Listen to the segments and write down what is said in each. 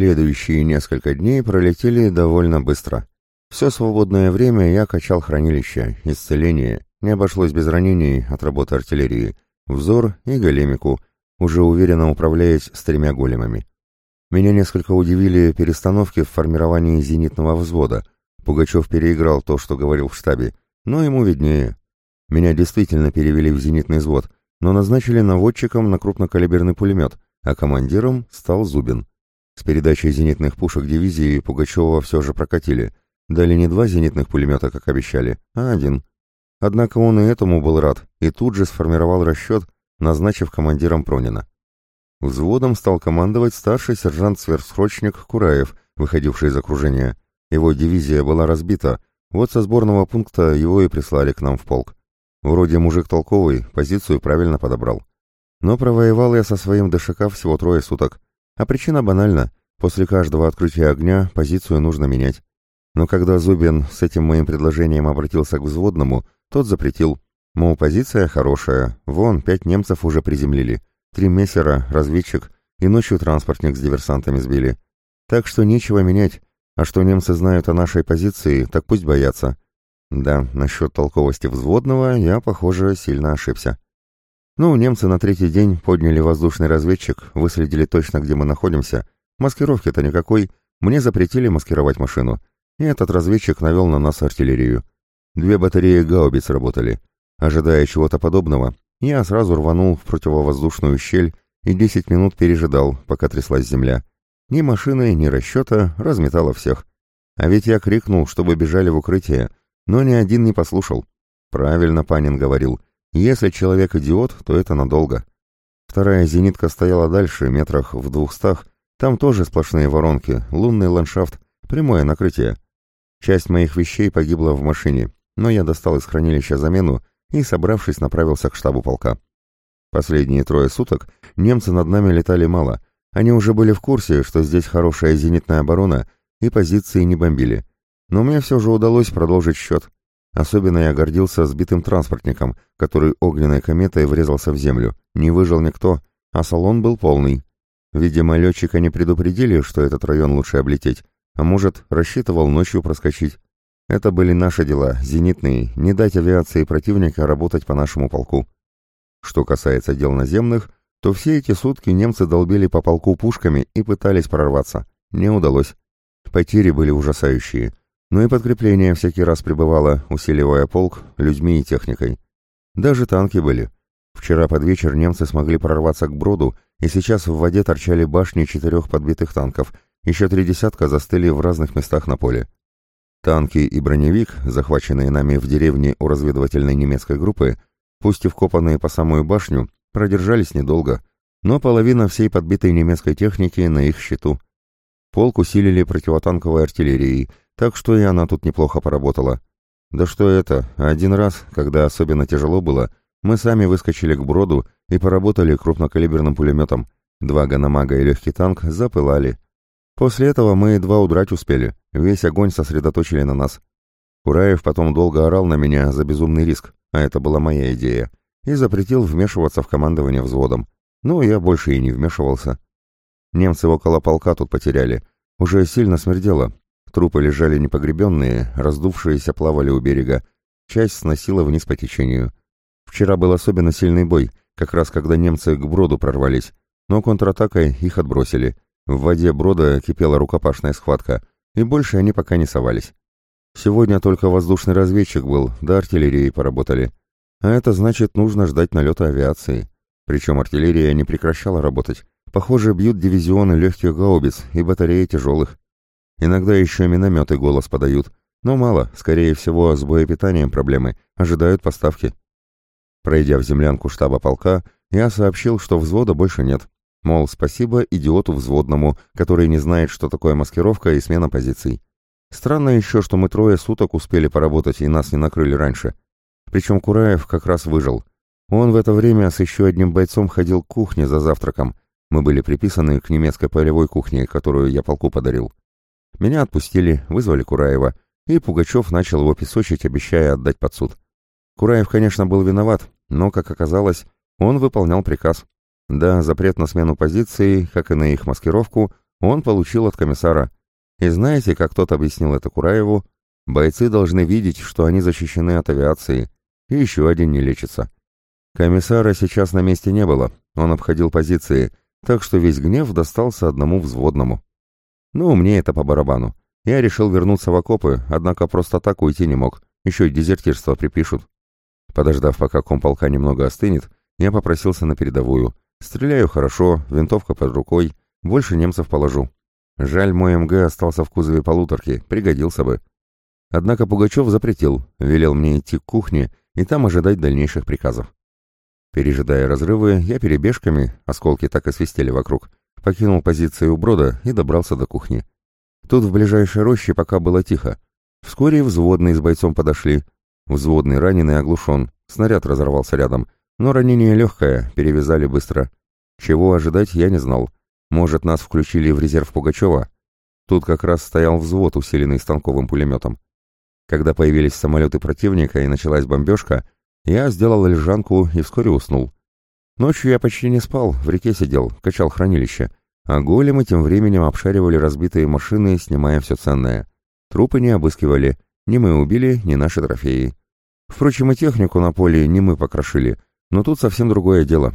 Следующие несколько дней пролетели довольно быстро. Все свободное время я качал хранилище, исцеление, не обошлось без ранений от работы артиллерии, взор и големику, уже уверенно управляясь с тремя големами. Меня несколько удивили перестановки в формировании зенитного взвода. Пугачев переиграл то, что говорил в штабе, но ему виднее. Меня действительно перевели в зенитный взвод, но назначили наводчиком на крупнокалиберный пулемет, а командиром стал Зубин. С передачей зенитных пушек дивизии Пугачева все же прокатили. Дали не два зенитных пулемета, как обещали, а один. Однако он и этому был рад, и тут же сформировал расчет, назначив командиром Пронина. Взводом стал командовать старший сержант-сверхсрочник Кураев, выходивший из окружения. Его дивизия была разбита, вот со сборного пункта его и прислали к нам в полк. Вроде мужик толковый, позицию правильно подобрал. Но провоевал я со своим ДШК всего трое суток. А причина банальна. После каждого открытия огня позицию нужно менять. Но когда Зубин с этим моим предложением обратился к взводному, тот запретил. Мол, позиция хорошая, вон, пять немцев уже приземлили. Три мессера, разведчик и ночью транспортник с диверсантами сбили. Так что нечего менять, а что немцы знают о нашей позиции, так пусть боятся. Да, насчет толковости взводного я, похоже, сильно ошибся. Ну, немцы на третий день подняли воздушный разведчик, выследили точно, где мы находимся. Маскировки-то никакой, мне запретили маскировать машину. И этот разведчик навел на нас артиллерию. Две батареи гаубиц работали. Ожидая чего-то подобного, я сразу рванул в противовоздушную щель и десять минут пережидал, пока тряслась земля. Ни машины, ни расчета разметало всех. А ведь я крикнул, чтобы бежали в укрытие, но ни один не послушал. Правильно Панин говорил, если человек идиот, то это надолго. Вторая зенитка стояла дальше, метрах в двухстах, там тоже сплошные воронки, лунный ландшафт, прямое накрытие. Часть моих вещей погибла в машине, но я достал из хранилища замену и, собравшись, направился к штабу полка. Последние трое суток немцы над нами летали мало. Они уже были в курсе, что здесь хорошая зенитная оборона, и позиции не бомбили. Но мне все же удалось продолжить счет. Особенно я гордился сбитым транспортником, который огненной кометой врезался в землю. Не выжил никто, а салон был полный. Видимо, летчика не предупредили, что этот район лучше облететь, а может, рассчитывал ночью проскочить. Это были наши дела, зенитные, не дать авиации противника работать по нашему полку. Что касается дел наземных, то все эти сутки немцы долбили по полку пушками и пытались прорваться. Не удалось. Потери были ужасающие. Но и подкрепление всякий раз прибывало, усиливая полк людьми и техникой. Даже танки были. Вчера под вечер немцы смогли прорваться к броду, и сейчас в воде торчали башни четырех подбитых танков, еще три десятка застыли в разных местах на поле. Танки и броневик, захваченные нами в деревне у разведывательной немецкой группы, пусть и вкопанные по самую башню, продержались недолго, но половина всей подбитой немецкой техники на их счету. Полк усилили противотанковой артиллерией, так что и она тут неплохо поработала. Да что это, один раз, когда особенно тяжело было, мы сами выскочили к броду и поработали крупнокалиберным пулеметом. Два ганамага и легкий танк запылали. После этого мы едва удрать успели, весь огонь сосредоточили на нас. Кураев потом долго орал на меня за безумный риск, а это была моя идея, и запретил вмешиваться в командование взводом. Ну, я больше и не вмешивался. Немцы около полка тут потеряли. Уже сильно смердело. Трупы лежали непогребенные, раздувшиеся плавали у берега. Часть сносила вниз по течению. Вчера был особенно сильный бой, как раз когда немцы к броду прорвались, но контратакой их отбросили — в воде брода кипела рукопашная схватка, и больше они пока не совались. Сегодня только воздушный разведчик был, да артиллерией поработали. А это значит, нужно ждать налета авиации. Причем артиллерия не прекращала работать. Похоже, бьют дивизионы легких гаубиц и батареи тяжелых. Иногда еще минометы голос подают. Но мало, скорее всего, с боепитанием проблемы. Ожидают поставки. Пройдя в землянку штаба полка, я сообщил, что взвода больше нет. Мол, спасибо идиоту взводному, который не знает, что такое маскировка и смена позиций. Странно еще, что мы трое суток успели поработать и нас не накрыли раньше. Причем Кураев как раз выжил. Он в это время с еще одним бойцом ходил к кухне за завтраком. Мы были приписаны к немецкой полевой кухне, которую я полку подарил. Меня отпустили, вызвали Кураева, и Пугачев начал его песочить, обещая отдать под суд. Кураев, конечно, был виноват, но, как оказалось, он выполнял приказ. Да, запрет на смену позиции, как и на их маскировку, он получил от комиссара. И знаете, как тот объяснил это Кураеву? Бойцы должны видеть, что они защищены от авиации. И еще один не лечится. Комиссара сейчас на месте не было, он обходил позиции, так что весь гнев достался одному взводному. Ну, мне это по барабану. Я решил вернуться в окопы, однако просто так уйти не мог, еще и дезертирство припишут. Подождав, пока комполка немного остынет, я попросился на передовую. Стреляю хорошо, винтовка под рукой, больше немцев положу. Жаль, мой МГ остался в кузове полуторки, пригодился бы. Однако Пугачев запретил, велел мне идти к кухне и там ожидать дальнейших приказов. Пережидая разрывы, я перебежками, осколки так и свистели вокруг, покинул позиции у брода и добрался до кухни. Тут в ближайшей роще пока было тихо. Вскоре взводные с бойцом подошли. Взводный раненый оглушен, снаряд разорвался рядом, но ранение легкое, перевязали быстро. Чего ожидать, я не знал. Может, нас включили в резерв Пугачева? Тут как раз стоял взвод, усиленный станковым пулеметом. Когда появились самолеты противника и началась бомбежка, я сделал лежанку и вскоре уснул. Ночью я почти не спал, в реке сидел, качал хранилище, а големы тем временем обшаривали разбитые машины, снимая все ценное. Трупы не обыскивали, ни мы убили, ни наши трофеи. Впрочем, и технику на поле не мы покрошили, но тут совсем другое дело.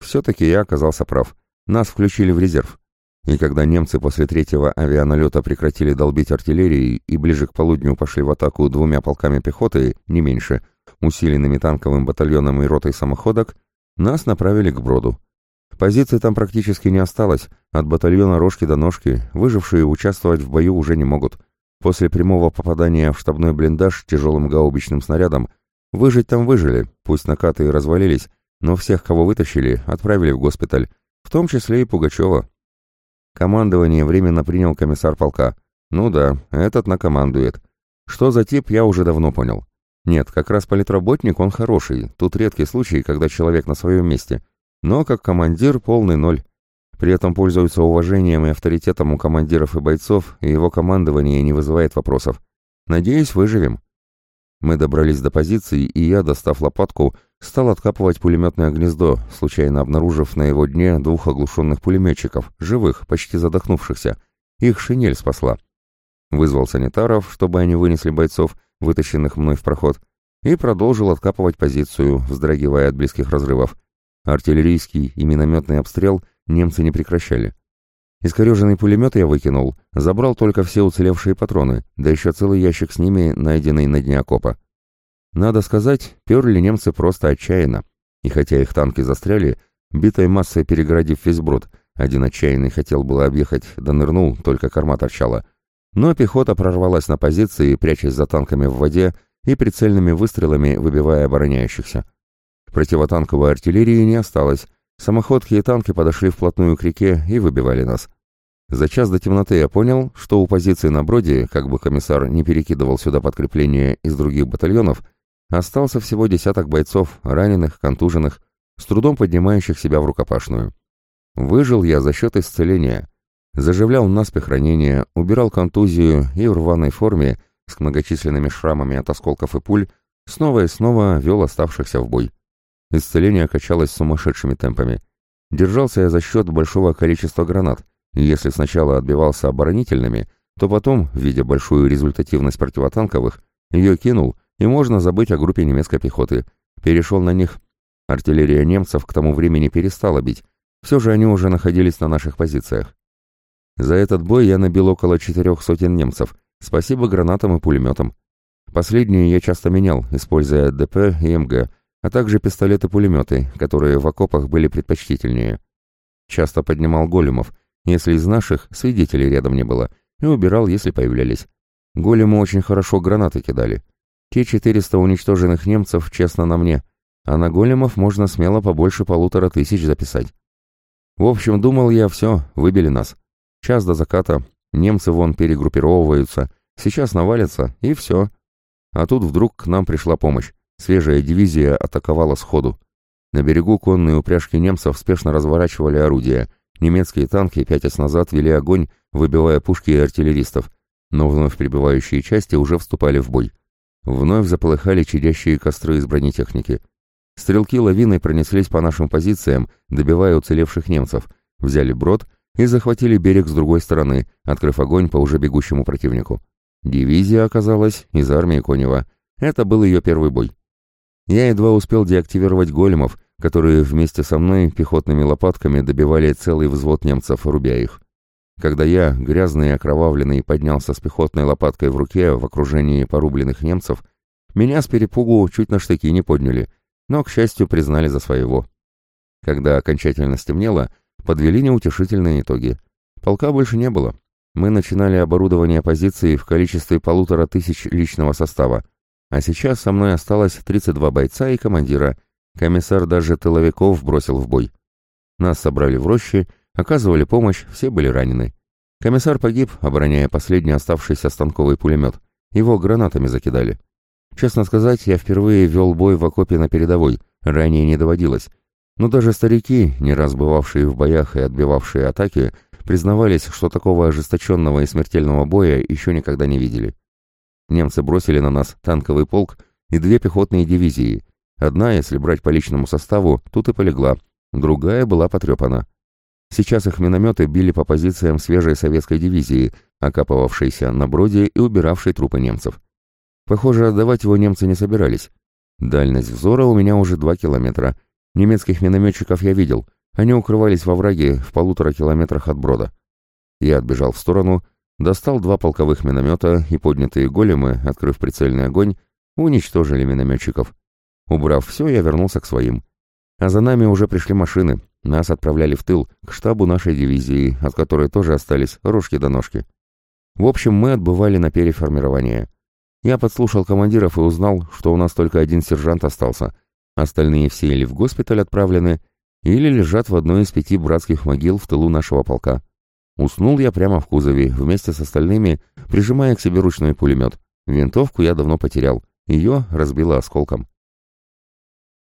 Все-таки я оказался прав. Нас включили в резерв. И когда немцы после третьего авианалета прекратили долбить артиллерией и ближе к полудню пошли в атаку двумя полками пехоты, не меньше, усиленными танковым батальоном и ротой самоходок, нас направили к броду. Позиций там практически не осталось, от батальона рожки до ножки, выжившие участвовать в бою уже не могут. После прямого попадания в штабной блиндаж тяжелым гаубичным снарядом выжить там выжили, пусть накаты и развалились, но всех, кого вытащили, отправили в госпиталь, в том числе и Пугачева. Командование временно принял комиссар полка. Ну да, этот накомандует. Что за тип, я уже давно понял. Нет, как раз политработник он хороший, тут редкий случай, когда человек на своем месте. Но как командир полный ноль. При этом пользуется уважением и авторитетом у командиров и бойцов, и его командование не вызывает вопросов. Надеюсь, выживем. Мы добрались до позиции, и я, достав лопатку, стал откапывать пулеметное гнездо, случайно обнаружив на его дне двух оглушенных пулеметчиков, живых, почти задохнувшихся. Их шинель спасла. Вызвал санитаров, чтобы они вынесли бойцов, вытащенных мной в проход, и продолжил откапывать позицию, вздрагивая от близких разрывов. Артиллерийский и минометный обстрел немцы не прекращали. Искореженный пулемет я выкинул, забрал только все уцелевшие патроны, да еще целый ящик с ними, найденный на дне окопа. Надо сказать, перли немцы просто отчаянно, и хотя их танки застряли, битой массой перегородив весь брод, один отчаянный хотел было объехать, да нырнул, только корма торчала, но пехота прорвалась на позиции, прячась за танками в воде и прицельными выстрелами выбивая обороняющихся. Противотанковой артиллерии не осталось. Самоходки и танки подошли вплотную к реке и выбивали нас. За час до темноты я понял, что у позиции на броде, как бы комиссар не перекидывал сюда подкрепления из других батальонов, остался всего десяток бойцов, раненых, контуженных, с трудом поднимающих себя в рукопашную. Выжил я за счет исцеления. Заживлял наспех ранения, убирал контузию и в рваной форме, с многочисленными шрамами от осколков и пуль, снова и снова вел оставшихся в бой. Исцеление качалось сумасшедшими темпами. Держался я за счет большого количества гранат, и если сначала отбивался оборонительными, то потом, видя большую результативность противотанковых, ее кинул, и можно забыть о группе немецкой пехоты. Перешел на них. Артиллерия немцев к тому времени перестала бить, все же они уже находились на наших позициях. За этот бой я набил около четырех сотен немцев, спасибо гранатам и пулеметам. Последние я часто менял, используя ДП и МГ, а также пистолеты-пулеметы, которые в окопах были предпочтительнее. Часто поднимал големов, если из наших свидетелей рядом не было, и убирал, если появлялись. Големы очень хорошо гранаты кидали. Те 400 уничтоженных немцев честно на мне, а на големов можно смело побольше полутора тысяч записать. В общем, думал я, все, выбили нас. Час до заката, немцы вон перегруппировываются, сейчас навалятся, и все. А тут вдруг к нам пришла помощь. Свежая дивизия атаковала сходу. На берегу конные упряжки немцев спешно разворачивали орудия. Немецкие танки, пятясь назад, вели огонь, выбивая пушки и артиллеристов. Но вновь прибывающие части уже вступали в бой. Вновь заполыхали чадящие костры из бронетехники. Стрелки лавиной пронеслись по нашим позициям, добивая уцелевших немцев, взяли брод и захватили берег с другой стороны, открыв огонь по уже бегущему противнику. Дивизия оказалась из армии Конева. Это был ее первый бой. Я едва успел деактивировать големов, которые вместе со мной пехотными лопатками добивали целый взвод немцев, рубя их. Когда я, грязный и окровавленный, поднялся с пехотной лопаткой в руке в окружении порубленных немцев, меня с перепугу чуть на штыки не подняли, но, к счастью, признали за своего. Когда окончательно стемнело, подвели неутешительные итоги. Полка больше не было. Мы начинали оборудование позиции в количестве полутора тысяч личного состава, а сейчас со мной осталось 32 бойца и командира. Комиссар даже тыловиков бросил в бой. Нас собрали в роще, оказывали помощь, все были ранены. Комиссар погиб, обороняя последний оставшийся станковый пулемет. Его гранатами закидали. Честно сказать, я впервые вел бой в окопе на передовой, ранее не доводилось. Но даже старики, не раз бывавшие в боях и отбивавшие атаки, признавались, что такого ожесточенного и смертельного боя еще никогда не видели. Немцы бросили на нас танковый полк и две пехотные дивизии. Одна, если брать по личному составу, тут и полегла, другая была потрепана. Сейчас их минометы били по позициям свежей советской дивизии, окапывавшейся на броде и убиравшей трупы немцев. Похоже, отдавать его немцы не собирались. Дальность взора у меня уже два километра. Немецких минометчиков я видел. Они укрывались во враге в полутора километрах от брода. Я отбежал в сторону, достал два полковых миномета и поднятые големы, открыв прицельный огонь, уничтожили минометчиков. Убрав все, я вернулся к своим. А за нами уже пришли машины. Нас отправляли в тыл, к штабу нашей дивизии, от которой тоже остались рожки до ножки. В общем, мы отбывали на переформирование. Я подслушал командиров и узнал, что у нас только один сержант остался. Остальные все или в госпиталь отправлены, или лежат в одной из пяти братских могил в тылу нашего полка. Уснул я прямо в кузове, вместе с остальными, прижимая к себе ручной пулемет. Винтовку я давно потерял. Ее разбило осколком.